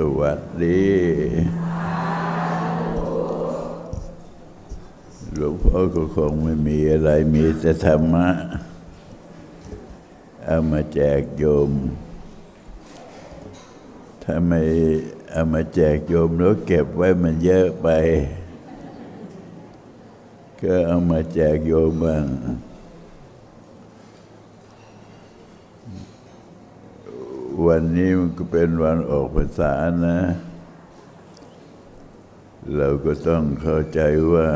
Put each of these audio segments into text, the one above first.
สวัสดี หลวงพ่อก็คงไม่มีอะไรมีแต่ธรรมะ เอามาแจกโยม ถ้าไม่เอามาแจกโยมแล้วเก็บไว้มันเยอะไป ก็เอามาแจกโยมบ้าง วันนี้มันก็เป็นวันออกพรรษานะ เราก็ต้องเข้าใจว่า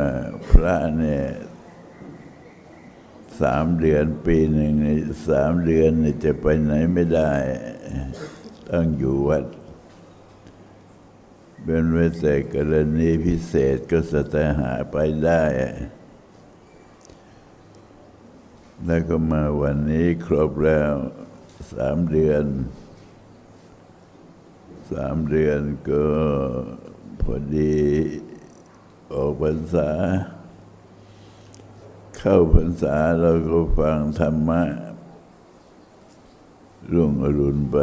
พระเนี่ยสามเดือนปีหนึ่งเนี่ยสามเดือนเนี่ยจะไปไหนไม่ได้ ต้องอยู่วัด เป็นเวสกรณีพิเศษก็สตหาไปได้ แล้วก็มาวันนี้ครบแล้วสามเดือน สามเดือนก็พอดีออกพรรษา เข้าพรรษาเราก็ฟังธรรมะรุ่งอรุณไป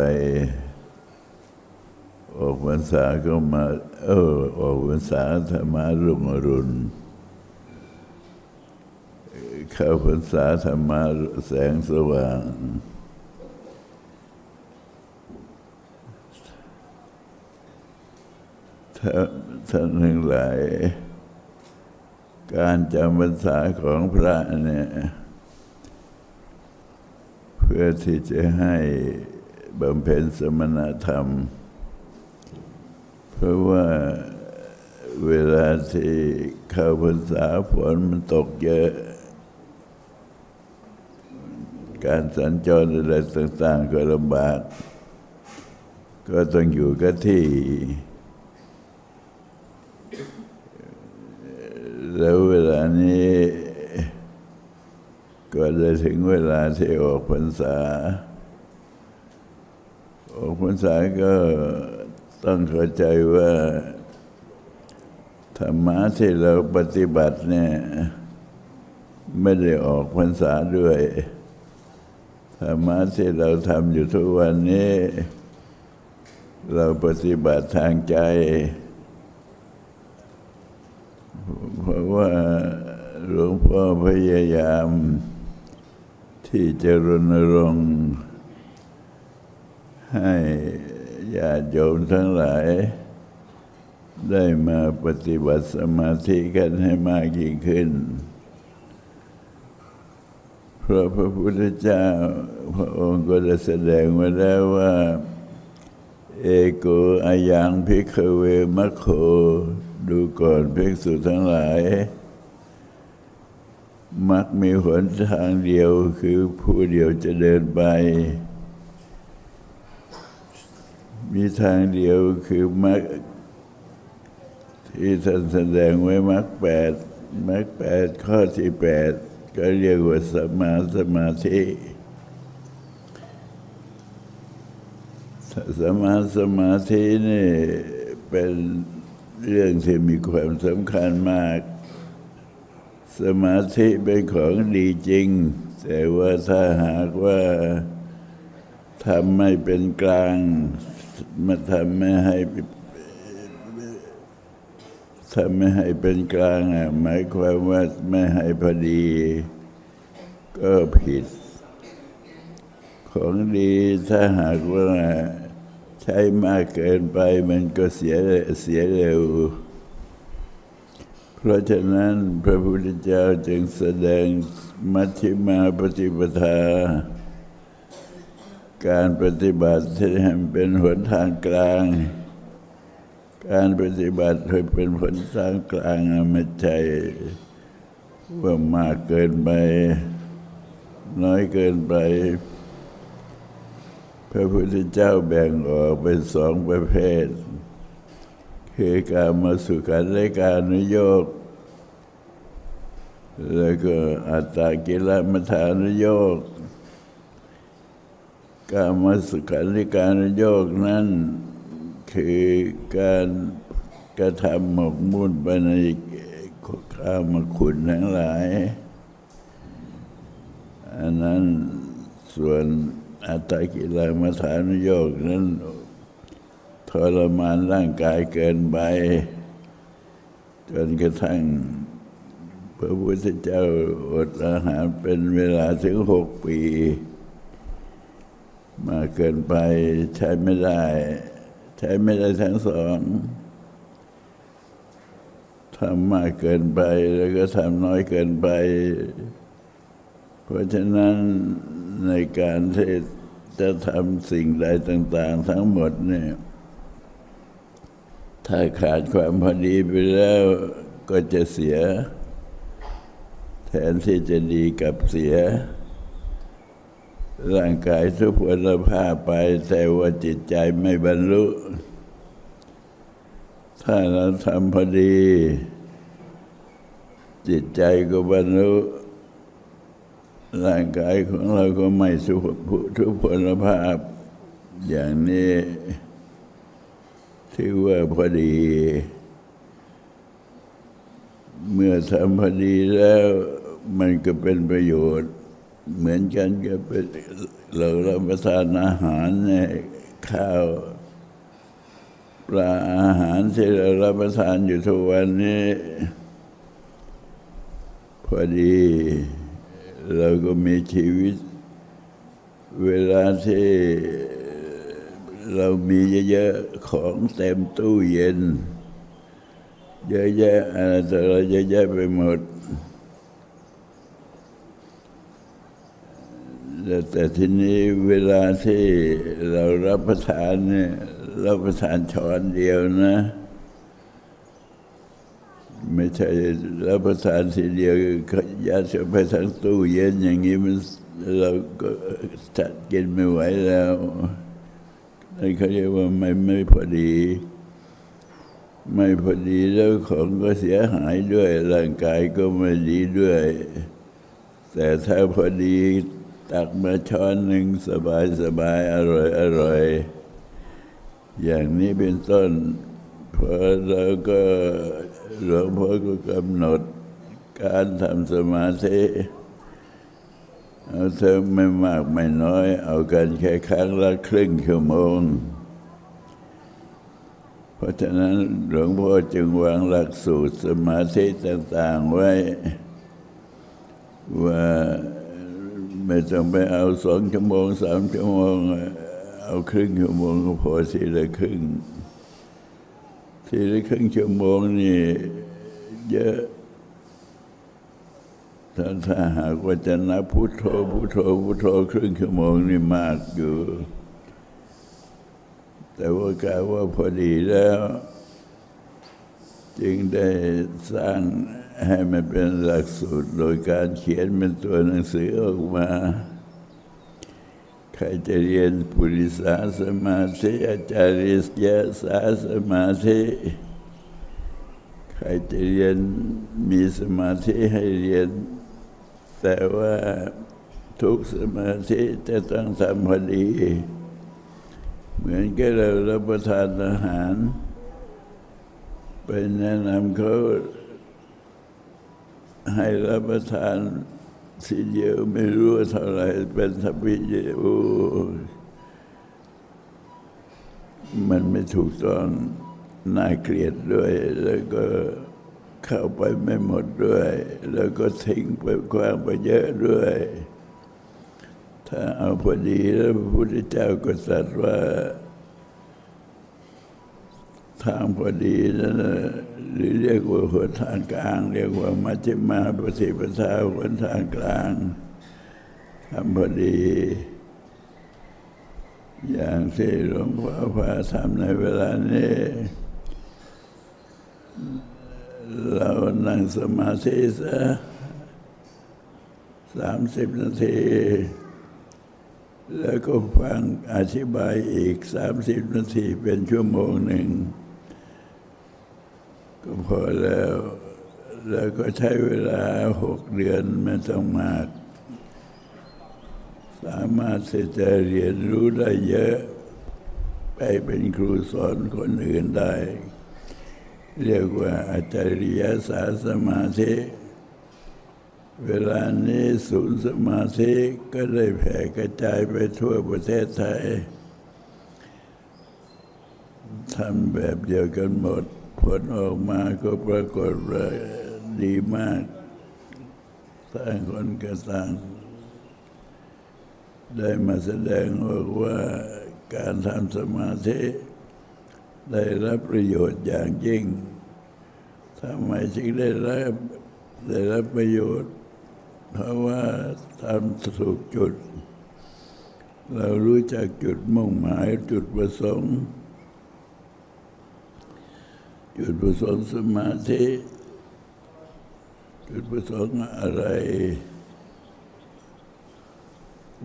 ออกพรรษาก็มา เออออกพรรษาธรรมะรุ่งอรุณเข้าพรรษาธรรมะแสงสว่าง ท่านท่านทั้งหลาย การจำพรรษาของพระเนี่ยเพื่อที่จะให้บำเพ็ญสมณธรรม เพราะว่าเวลาที่เข้าพรรษาฝนมันตกเยอะ การสัญจรอะไรต่างๆก็ลำบาก ก็ต้องอยู่กับที่ แล้วเวลานี้ก็เลยถึงเวลาที่ออกพรรษา ออกพรรษาก็ต้องเข้าใจว่า ธรรมะที่เราปฏิบัติเนี่ยไม่ได้ออกพรรษาด้วย ธรรมะที่เราทำอยู่ทุกวันนี้ เราปฏิบัติทางใจ เพราะว่าหลวงพ่อพยายามที่จะรณรงค์ให้ญาติโยมทั้งหลาย ได้มาปฏิบัติสมาธิกันให้มากยิ่งขึ้น เพราะพระพุทธเจ้าพระองค์ก็ได้แสดงไว้แล้วว่า เอโกอายังพิกเวมัคโค ดูก่อนภิกษุทั้งหลาย มักมีหนทางเดียวคือผู้เดียวจะเดินไป มีทางเดียวคือมักที่ท่านแสดงไว้มักแปดมักแปดข้อที่แปดก็เรียกว่าสมาสมาธิสมาสมาธินี่เป็น เรื่องที่มีความสำคัญมาก สมาธิเป็นของดีจริง แต่ว่าถ้าหากว่าทำไม่เป็นกลาง มาทำไม่ให้ทำไม่ให้เป็นกลางอะหมายความว่าไม่ให้พอดี ก็ผิด ของดีถ้าหากว่า ใช้มากเกินไปมันก็เสียเสียเร็ว เพราะฉะนั้นพระพุทธเจ้าจึงแสดงมัชฌิมาปฏิปทา การปฏิบัติที่ให้เป็นหนทางกลาง การปฏิบัติให้เป็นหนทางกลางไม่ใช่ว่ามากเกินไป น้อยเกินไป พระพุทธเจ้าแบ่งออกเป็นสองประเภท คือการมาสุขันและการนุโยกแล้วก็อัตตากิลมัฐานุโยกการมาสุขันและการนุโยกนั้นคือการกระทำหมกมุ่นไปในข้ามคุณทั้งหลาย อันนั้นส่วน อัตตกิลมัฐานุโยกนั้นทรมานร่างกายเกินไป จนกระทั่ง พระพุทธเจ้าอดอาหารเป็นเวลาถึงหกปี มาเกินไปใช้ไม่ได้ ใช้ไม่ได้ทั้งสองทำมากเกินไปแล้วก็ทำน้อยเกินไป เพราะฉะนั้น ในการที่จะทำสิ่งใดต่าง ๆ ทั้งหมดเนี่ยถ้าขาดความพอดีไปแล้วก็จะเสีย แทนที่จะดีกับเสีย ร่างกายทุกพลภาพไป แต่ว่าจิตใจไม่บรรลุ ถ้าเราทำพอดี จิตใจก็บรรลุ ร่างกายของเราก็ไม่สุขทุกพลภาพ อย่างนี้ถือว่าพอดี เมื่อทำพอดีแล้วมันก็เป็นประโยชน์ เหมือนกันกับเรารับประทานอาหารเนี่ยข้าวปลาอาหารที่เรารับประทานอยู่ทุกวันนี้ พอดี เราก็มีชีวิต เวลาที่เรามีเยอะๆของเต็มตู้เย็น เยอะแยะอะไรต่ออะไรเยอะแยะไปหมดแต่ทีนี้เวลาที่เรารับประทานเนี่ยรับประทานช้อนเดียวนะ ไม่ใช่รับประทานทีเดียวยัดเข้าไปทั้งตู้เย็นอย่างนี้มันเราก็จัดกินไม่ไหวแล้วนั่นเขาเรียกว่าไม่ไม่พอดี ไม่พอดีแล้วของก็เสียหายด้วย ร่างกายก็ไม่ดีด้วย แต่ถ้าพอดีตักมาช้อนหนึ่งสบายสบายอร่อยอร่อย อย่างนี้เป็นต้นพอเราก็ หลวงพ่อก็กำหนดการทำสมาธิเอาเธอไม่มากไม่น้อย เอากันแค่ครั้งละครึ่งชั่วโมง เพราะฉะนั้นหลวงพ่อจึงวางหลักสูตรสมาธิต่างๆไว้ ว่าไม่ต้องไปเอาสองชั่วโมงสามชั่วโมง เอาครึ่งชั่วโมงก็พอทีละครึ่ง ทีละครึ่งชั่วโมงนี่เยอะถ้าถ้าหากว่าจะนับพุทโธพุทโธพุทโธครึ่งชั่วโมงนี่มากอยู่ แต่ว่ากาว่าพอดีแล้ว จึงได้สร้างให้มันเป็นหลักสูตร โดยการเขียนเป็นตัวหนังสือออกมา ใครจะเรียนปุริสาสมาธิอาจาริสยสาสมาธิใครจะเรียนมีสมาธิให้เรียน แต่ว่าทุกสมาธิจะต้องทำพอดี เหมือนกับเรารับประทานอาหารไปแนะนำเขาให้รับประทาน ทีเดียวไม่รู้เท่าไรเป็นทพิเยโอมันไม่ถูกต้องน่าเกลียดด้วย แล้วก็เข้าไปไม่หมดด้วย แล้วก็ทิ้งไปกว้างไปเยอะด้วย ถ้าเอาพอดีแล้วพระพุทธเจ้าก็ตรัสว่า ทางพอดีนั่นหรือเรียกว่าหัวทางกลาง เรียกว่ามัจจิมาปฏิปทาหัวทางกลางทำพอดี อย่างที่หลวงพ่อพาทำในเวลานี้เรานั่งสมาธิซะสามสิบนาที แล้วก็ฟังอธิบายอีกสามสิบนาทีเป็นชั่วโมงหนึ่ง ก็พอแล้ว แล้วก็ใช้เวลาหกเดือนไม่ต้องมาก สามารถที่จะเรียนรู้ได้เยอะ ไปเป็นครูสอนคนอื่นได้ เรียกว่าอาจารยศาสมาธิเวลานี้ศูนย์สมาธิก็ได้แผ่กระจายไปทั่วประเทศไทยทำแบบเดียวกันหมด ผลออกมาก็ปรากฏว่าดีมากต่างคนก็ต่างได้มาแสดงบอกว่าการทำสมาธิได้รับประโยชน์อย่างยิ่งทำไมจึงได้รับได้รับประโยชน์ เพราะว่าทำถูกจุด เรารู้จักจุดมุ่งหมายจุดประสงค์ จุดประสงค์สมาธิจุดประสงค์อะไร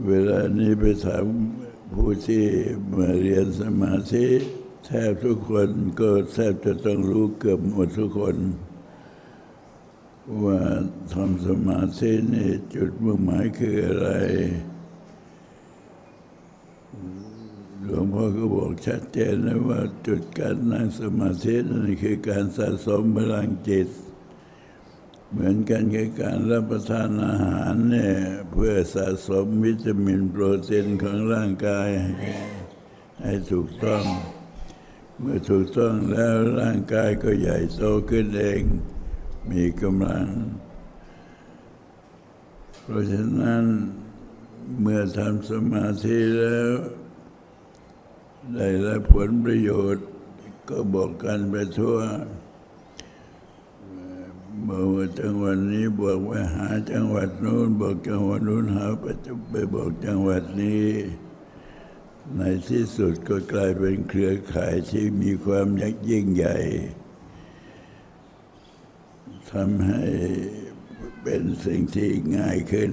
เวลานี้ไปถามผู้ที่มาเรียนสมาธิแทบทุกคนก็แทบจะต้องรู้เกือบหมดทุกคน ว่าทำสมาธินี่จุดมุ่งหมายคืออะไร หลวงพ่อก็บอกชัดเจนนะว่าจุดการนั่งสมาธินั่นคือการสะสมพลังจิต เหมือนกันกับการรับประทานอาหารเนี่ยเพื่อสะสมวิตามินโปรตีนของร่างกาย ให้ถูกต้อง เมื่อถูกต้องแล้วร่างกายก็ใหญ่โตขึ้นเอง มีกำลัง เพราะฉะนั้นเมื่อทำสมาธิแล้ว ได้รับผลประโยชน์ ก็บอกกันไปทั่วบอกว่าจังหวัดนี้บอกว่าหาจังหวัดนู้นบอกจังหวัดนู้นหาไปไปบอกจังหวัดนี้ ในที่สุดก็กลายเป็นเครือข่ายที่มีความยักยิ่งใหญ่ทำให้เป็นสิ่งที่ง่ายขึ้น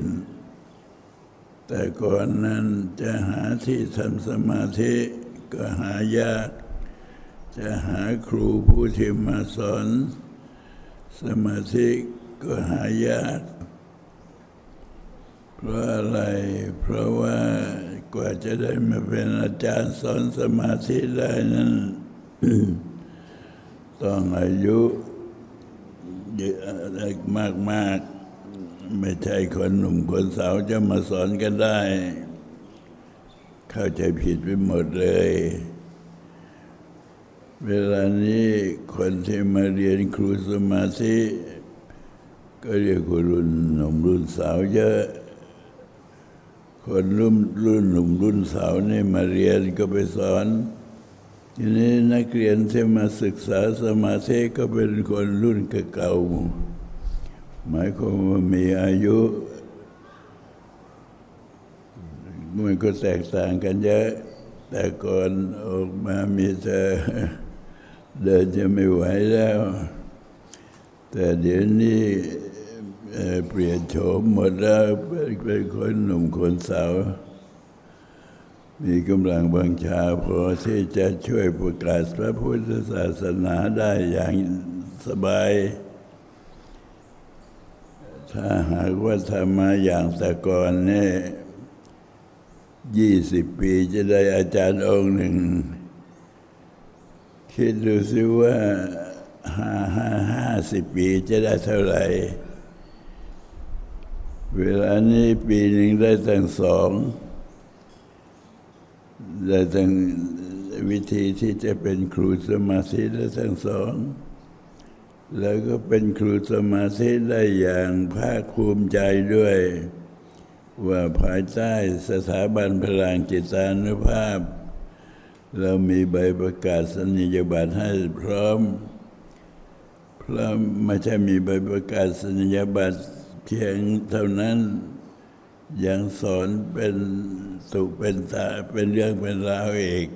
แต่ก่อนนั้นจะหาที่ทำสมาธิ ก็หายาก จะหาครูผู้ที่มาสอน สมาธิก็หายากเพราะอะไร เพราะว่ากว่าจะได้มาเป็นอาจารย์สอนสมาธิได้นั้นต้องอายุเยอะมาก ๆ ไม่ใช่คนหนุ่มคนสาวจะมาสอนกันได้ เข้าใจผิดไปหมดเลย เวลานี้คนที่มาเรียนครูสมาธิ ก็เรียกว่ารุ่นหนุ่มรุ่นสาวเยอะ คนรุ่นรุ่นหนุ่มรุ่นสาวนี่มาเรียนก็ไปสอน ทีนี้นักเรียนที่มาศึกษาสมาธิก็เป็นคนรุ่นเก่าหมายความว่ามีอายุ มันก็แตกต่างกันเยอะ แต่ก่อนออกมามีแต่เดินจะไม่ไหวแล้ว แต่เดี๋ยวนี้เปลี่ยนโฉมหมดแล้วเป็นคนหนุ่มคนสาว มีกำลังบังชาพอที่จะช่วยประกาศพระพุทธศาสนาได้อย่างสบาย ถ้าหากว่าทำมาอย่างแต่ก่อนเนี่ย ยี่สิบปีจะได้อาจารย์องค์หนึ่ง คิดดูสิว่าห้าห้าห้าสิบปีจะได้เท่าไหร่ เวลานี้ปีหนึ่งได้ตั้งสองได้ตั้งวิธีที่จะเป็นครูสมาธิได้ทั้งสอง แล้วก็เป็นครูสมาธิได้อย่างภาคภูมิใจด้วย ว่าภายใต้สถาบันพลังจิตานุภาพ เรามีใบประกาศนียบัตรให้พร้อมพร้อมไม่ใช่มีใบประกาศนียบัตรเพียงเท่านั้นยังสอนเป็นสุเป็นตาเป็นเรื่องเป็นราวอีก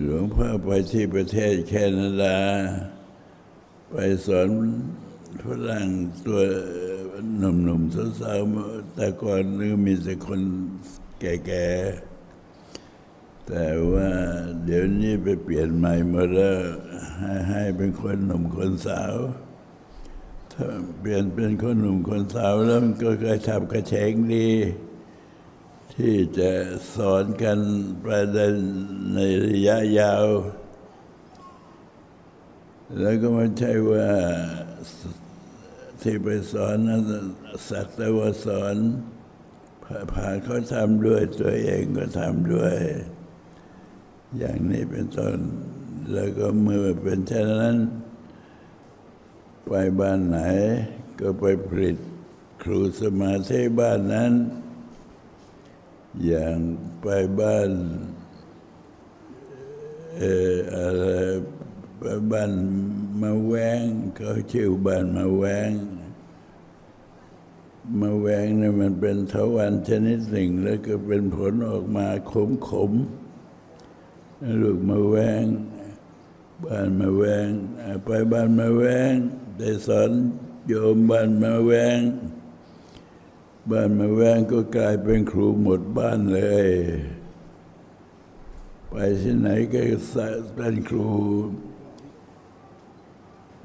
หลวงพ่อไปที่ประเทศแคนาดา ไปสอนฝรั่งตัว หนุ่มๆสาวๆแต่ก่อนนึกมีแต่คนแก่ๆ แต่ว่าเดี๋ยวนี้ไปเปลี่ยนใหม่หมดแล้วให้ให้เป็นคนหนุ่มคนสาว ถ้าเปลี่ยนเป็นคนหนุ่มคนสาวแล้วมันก็กระชับกระเฉงดี ที่จะสอนกันประเด็นในระยะยาว แล้วก็ไม่ใช่ว่า ที่ไปสอนนั้นสักแต่ว่าสอนผ่านเขาทำด้วยตัวเองก็ทำด้วย อย่างนี้เป็นต้นแล้วก็เมื่อเป็นเช่นนั้น ไปบ้านไหน ก็ไปผลิตครูสมาธิบ้านนั้น อย่างไปบ้านเอออะไรไปบ้าน มาแวงเขาชื่อบ้านมาแวงมาแวงเนี่ยมันเป็นทวารชนิดหนึ่ง แล้วก็เป็นผลออกมาขมขมๆลูกมาแวง บ้านมาแวง ไปบ้านมาแวงได้สอนโยมบ้านมาแวง บ้านมาแวงก็กลายเป็นครูหมดบ้านเลย ไปที่ไหนก็เป็นครู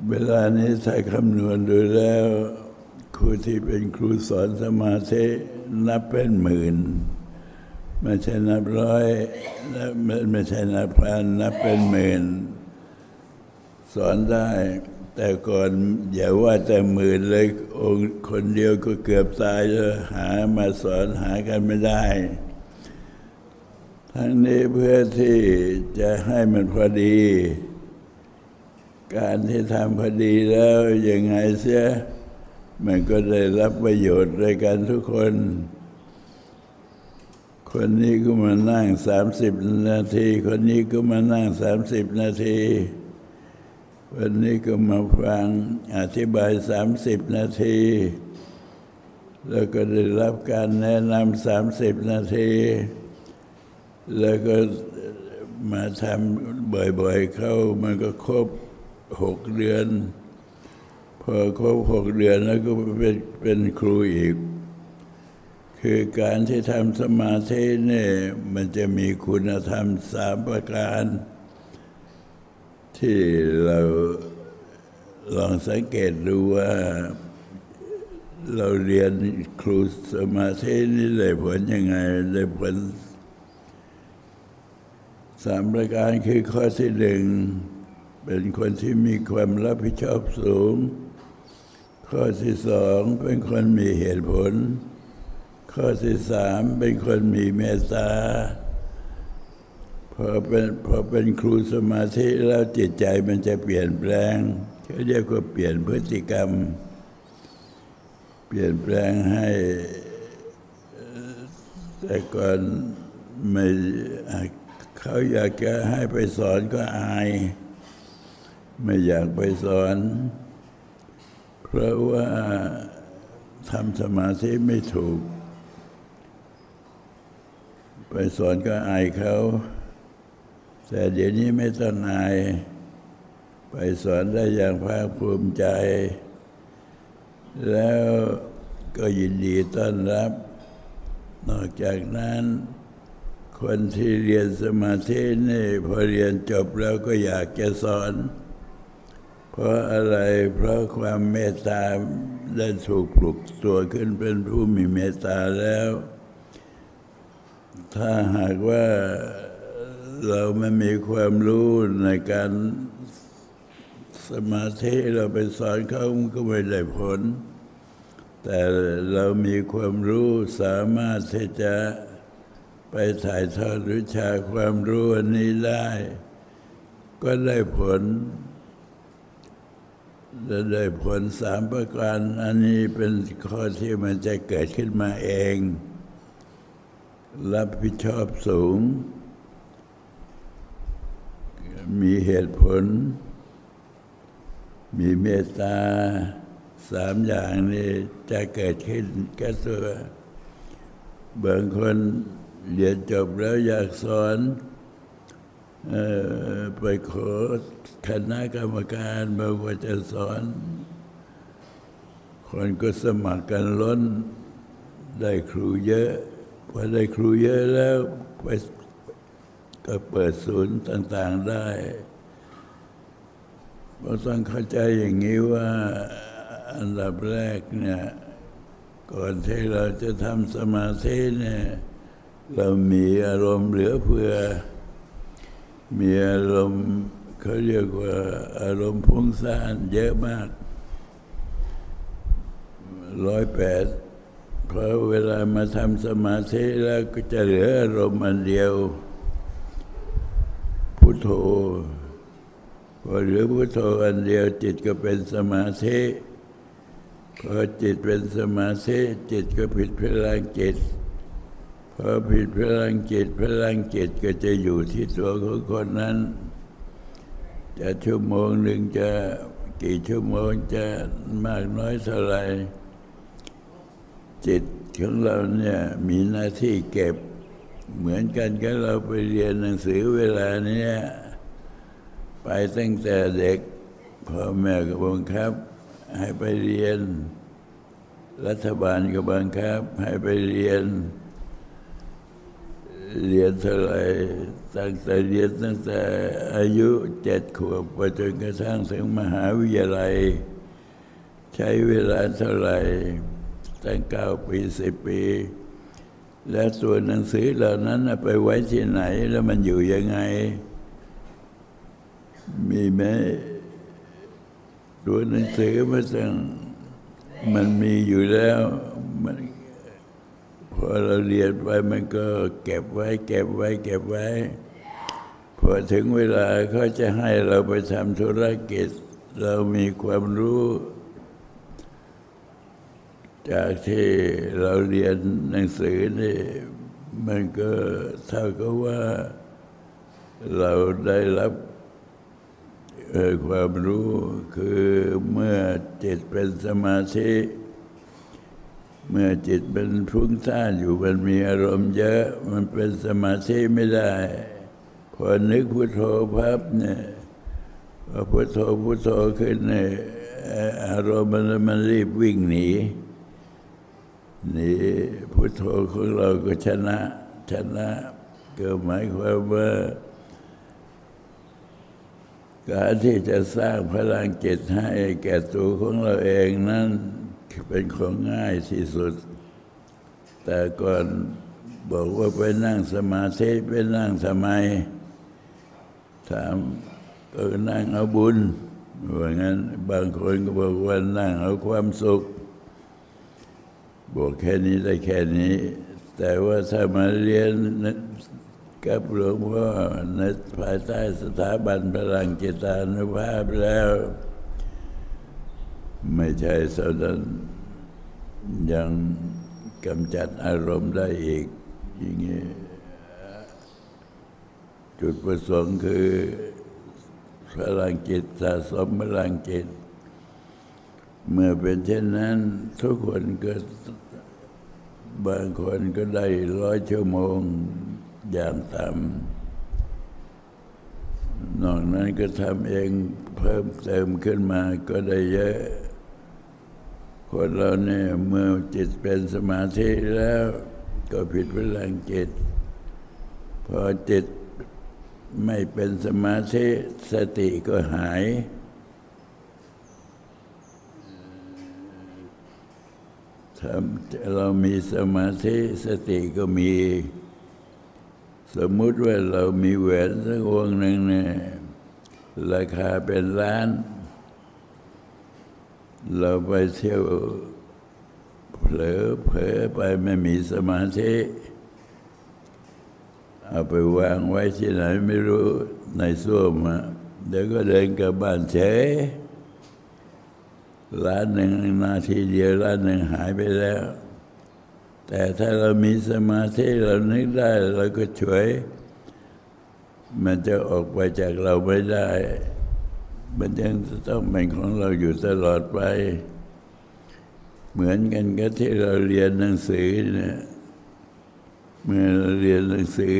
เวลานี้ถ้าคำนวณดูแล้ว ครูที่เป็นครูสอนสมาธินับเป็นหมื่น ไม่ใช่นับร้อยและไม่ไม่ใช่นับพันนับเป็นหมื่น สอนได้ แต่ก่อนอย่าว่าแต่หมื่นเลยองค์คนเดียวก็เกือบตายแล้วหามาสอนหากันไม่ได้ ทั้งนี้เพื่อที่จะให้มันพอดี การที่ทำพอดีแล้วยังไงเสียมันก็ได้รับประโยชน์ด้วยกันทุกคน คนนี้ก็มานั่งสามสิบนาที คนนี้ก็มานั่งสามสิบนาทีวันนี้ก็มาฟังอธิบายสามสิบนาที แล้วก็ได้รับการแนะนำสามสิบนาที แล้วก็มาทำบ่อยๆเข้ามันก็ครบ หกเดือน พอครบหกเดือนแล้วก็เป็นเป็นครูอีก คือการที่ทำสมาธิเนี่ยมันจะมีคุณธรรมสามประการ ที่เราลองสังเกตดูว่าเราเรียนครูสมาธินี่ได้ผลยังไงได้ผลสามประการคือข้อที่หนึ่ง เป็นคนที่มีความรับผิดชอบสูง ข้อที่สองเป็นคนมีเหตุผล ข้อที่สามเป็นคนมีเมตตาพอเป็นพอเป็นครูสมาธิแล้วจิตใจมันจะเปลี่ยนแปลงเขาเรียกว่าเปลี่ยนพฤติกรรม เปลี่ยนแปลงให้ แต่ก่อนไม่เขาอยากจะให้ไปสอนก็อาย ไม่อยากไปสอน เพราะว่าทำสมาธิไม่ถูก ไปสอนก็อายเขา แต่เดี๋ยวนี้ไม่ต้องอาย ไปสอนได้อย่างภาคภูมิใจ แล้วก็ยินดีต้อนรับ นอกจากนั้น คนที่เรียนสมาธินี่พอเรียนจบแล้วก็อยากจะสอน เพราะอะไรเพราะความเมตตาได้ถูกปลุกตัวขึ้นเป็นผู้มีเมตตาแล้ว ถ้าหากว่าเราไม่มีความรู้ในการสมาธิเราไปสอนเขาก็ไม่ได้ผล แต่เรามีความรู้สามารถที่จะไปถ่ายทอดวิชาความรู้อันนี้ได้ ก็ได้ผล และได้ผลสามประการ อันนี้เป็นข้อที่มันจะเกิดขึ้นมาเอง รับผิดชอบสูง มีเหตุผล มีเมตตาสามอย่างนี้จะเกิดขึ้นกับตัวบางคนเรียนจบแล้วอยากสอน ไปขอคณะกรรมการบอกว่าจะสอน คนก็สมัครกันล้น ได้ครูเยอะ พอได้ครูเยอะแล้วไปก็เปิดศูนย์ต่าง ๆได้เราต้องเข้าใจอย่างนี้ว่าอันดับแรกเนี่ยก่อนที่เราจะทำสมาธิเนี่ยเรามีอารมณ์เหลือเฟือ มีอารมณ์เขาเรียกว่าอารมณ์พุ่งซ่านเยอะมากร้อยแปดเพราะเวลามาทำสมาธิแล้วก็จะเหลืออารมณ์อันเดียว พุทโธพอเหลือพุทโธอันเดียวจิตก็เป็นสมาธิพอจิตเป็นสมาธิจิตก็ผิดพลังจิต พอผิดพลังจิตพลังจิตก็จะอยู่ที่ตัวของคนนั้น จะชั่วโมงหนึ่งจะกี่ชั่วโมงจะมากน้อยเท่าไรจิตของเราเนี่ยมีหน้าที่เก็บ เหมือนกันกับเราไปเรียนหนังสือเวลาเนี้ยไปตั้งแต่เด็กพ่อแม่ก็บังคับ ให้ไปเรียน รัฐบาลก็บังคับ ให้ไปเรียน เรียนเท่าไหร่ตั้งแต่เรียนตั้งแต่อายุเจ็ดขวบไปจนกระทั่งถึงมหาวิทยาลัย ใช้เวลาเท่าไหร่ตั้งเก้าปีสิบปี และส่วหนังสือเหล่านั้นไปไว้ที่ไหนแล้วมันอยู่ยังไง มีไหมตัวหนังสือมันต้องมันมีอยู่แล้วมัน พอเราเรียนไปมันก็เก็บไว้ เก็บไว้ เก็บไว้ พอถึงเวลาเขาจะให้เราไปทำธุรกิจ เรามีความรู้ จากที่เราเรียนหนังสือนี่มันก็เท่ากับว่าเราได้รับความรู้คือเมื่อจิตเป็นสมาธิ เมื่อจิตเป็นฟุ้งซ่านอยู่มันมีอารมณ์เยอะ มันเป็นสมาธิไม่ได้ พอนึกพุทโธพับเนี่ยพอพุทโธพุทโธขึ้นเนี่ยอารมณ์มันมันรีบวิ่งหนีหนีพุทโธของเราก็ชนะชนะก็หมายความว่าการที่จะสร้างพลังจิตให้แก่ตัวของเราเองนั้น เป็นของง่ายที่สุด แต่ก่อนบอกว่าไปนั่งสมาธิไปนั่งทำไม ถามก็นั่งเอาบุญว่างั้นบางคนก็บอกว่านั่งเอาความสุข บอกแค่นี้ได้แค่นี้ แต่ว่าถ้ามาเรียนกับหลวงพ่อในภายใต้สถาบันพลังจิตานุภาพแล้ว ไม่ใช่เท่านั้นยังกำจัดอารมณ์ได้อีกอย่างนี้จุดประสงค์คือพลังจิตสะสมพลังจิต เมื่อเป็นเช่นนั้น ทุกคนก็บางคนก็ได้ร้อยชั่วโมงอย่างต่ำนอกนั้นก็ทำเองเพิ่มเติมขึ้นมาก็ได้เยอะ คนเราเนี่ยเมื่อจิตเป็นสมาธิแล้ว ก็ผิดพลังจิต พอจิตไม่เป็นสมาธิสติก็หายถ้าเรามีสมาธิสติก็มี สมมุติว่าเรามีแหวนสักวงหนึ่งเนี่ยราคาเป็นล้าน เราไปเที่ยวเผลอเผลอไปไม่มีสมาธิเอาไปวางไว้ที่ไหนไม่รู้ในส้วมเดี๋ยวก็เดินกลับบ้านเฉยล้านหนึ่งนาทีเดียวล้านหนึ่งหายไปแล้ว แต่ถ้าเรามีสมาธิเรานึกได้เราก็ช่วย มันจะออกไปจากเราไม่ได้ มันยังจะต้องเป็นของเราอยู่ตลอดไป เหมือนกันกับที่เราเรียนหนังสือเนี่ยเมื่อเราเรียนหนังสือ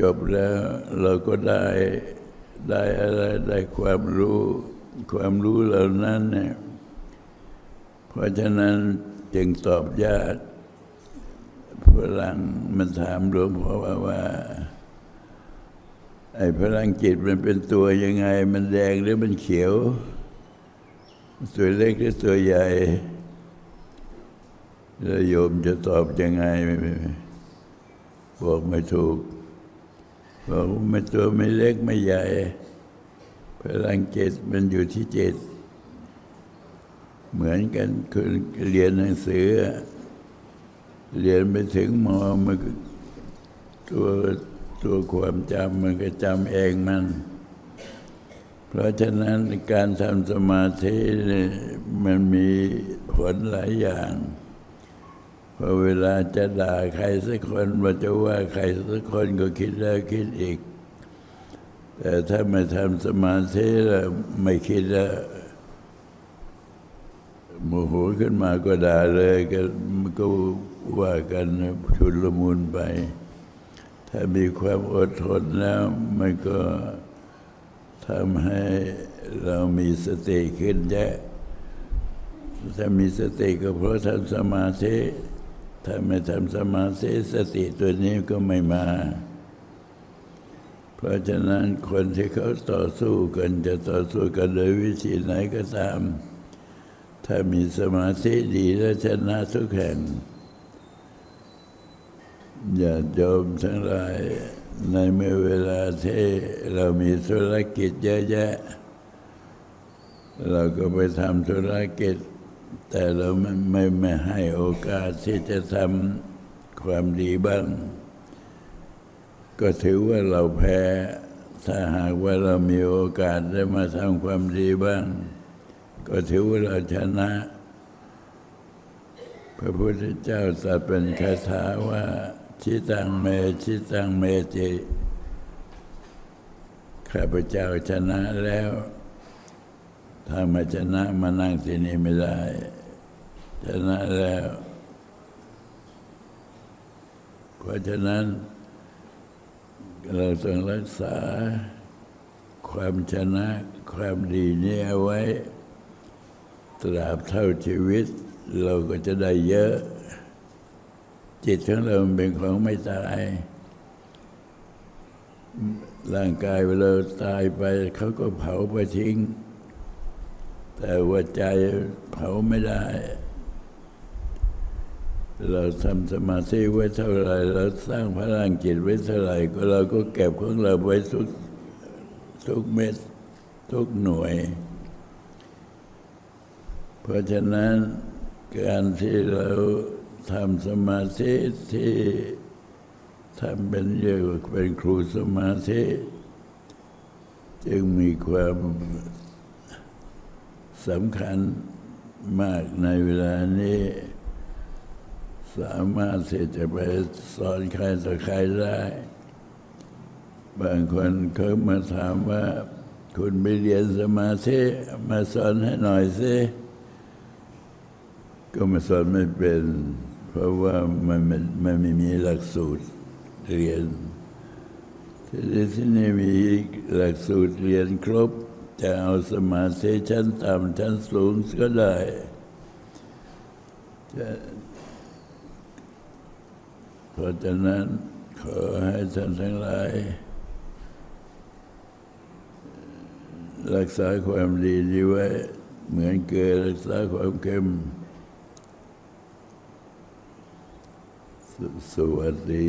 จบแล้วเราก็ได้ได้อะไรได้ความรู้ ความรู้เหล่านั้นเนี่ยเพราะฉะนั้นจึงตอบยากพลังมันถามหลวงพ่อว่าว่า ไอ้พลังจิตมันเป็นตัวยังไง มันแดงหรือมันเขียวตัวเล็กหรือตัวใหญ่แล้วโยมจะตอบยังไงบอกไม่ถูกบอกไม่ตัวไม่เล็กไม่ใหญ่ พลังจิตมันอยู่ที่จิตเหมือนกันคือเรียนหนังสือ เรียนไปถึงมอมันตัว ตัวความจำมันก็จำเองมัน เพราะฉะนั้นการทำสมาธิเนี่ยมันมีผลหลายอย่างพอเวลาจะด่าใครสักคนว่าจะว่าใครสักคนก็คิดแล้วคิดอีก แต่ถ้าไม่ทำสมาธิแล้วไม่คิดแล้วโมโหขึ้นมาก็ด่าเลยก็ก็ว่ากันชุลมุนไป ถ้ามีความอดทนแล้วมันก็ทำให้เรามีสติขึ้นเยอะถ้ามีสติก็เพราะทำสมาธิถ้าไม่ทำสมาธิสติตัวนี้ก็ไม่มา เพราะฉะนั้นคนที่เขาต่อสู้กันจะต่อสู้กันโดยวิธีไหนก็ตาม ถ้ามีสมาธิดีแล้วชนะทุกแห่ง อย่าโยมทั้งหลาย ในเมื่อเวลาที่เรามีธุรกิจเยอะแยะ เราก็ไปทำธุรกิจ แต่เราไม่ไมไม่ให้โอกาสที่จะทำความดีบ้าง ก็ถือว่าเราแพ้ ถ้าหากว่าเรามีโอกาสได้มาทำความดีบ้าง ก็ถือว่าเราชนะพระพุทธเจ้าตรัสเป็นคาถาว่า ชิตังเมชิตังเมจิข้าพเจ้าชนะแล้ว ถ้าม่ชนะมานั่งที่นี่ไม่ได้ ชนะแล้ว เพราะฉะนั้น เราต้องรักษาความชนะความดีนี้เอาไว้ ตราบเท่าชีวิต เราก็จะได้เยอะ จิตของเราเป็นของไม่ตาย ร่างกายเวลาตายไป เขาก็เผาไปทิ้ง แต่ว่าใจเผาไม่ได้ เราทำสมาธิไว้เท่าไรเราสร้างพลังจิตไว้เท่าไรก็เราก็เก็บของเราไว้ทุกทุกเม็ดทุกหน่วย เพราะฉะนั้นการที่เรา ทำสมาธิที่ทำเป็นเยกว่าเป็นครูสมาธิ จึงมีความสำคัญมากในเวลานี้ สามารถที่จะไปสอนใครต่อใครได้ บางคนเขามาถามว่า คุณไปเรียนสมาธิมาสอนให้หน่อยสิก็มาสอนไม่เป็น ราะว่ามันมันมันไม่มีหลักสูตรเรียนที่ที่นี่มีหลักสูตรเรียนครบ จะเอาสมาธิชั้นต่ำชั้นสูงก็ได้จะเพราะฉะนั้นขอให้ท่านทั้งหลาย รักษาความดีนี้ไว้ เหมือนเกลือรักษาความเค็ม สวัสดี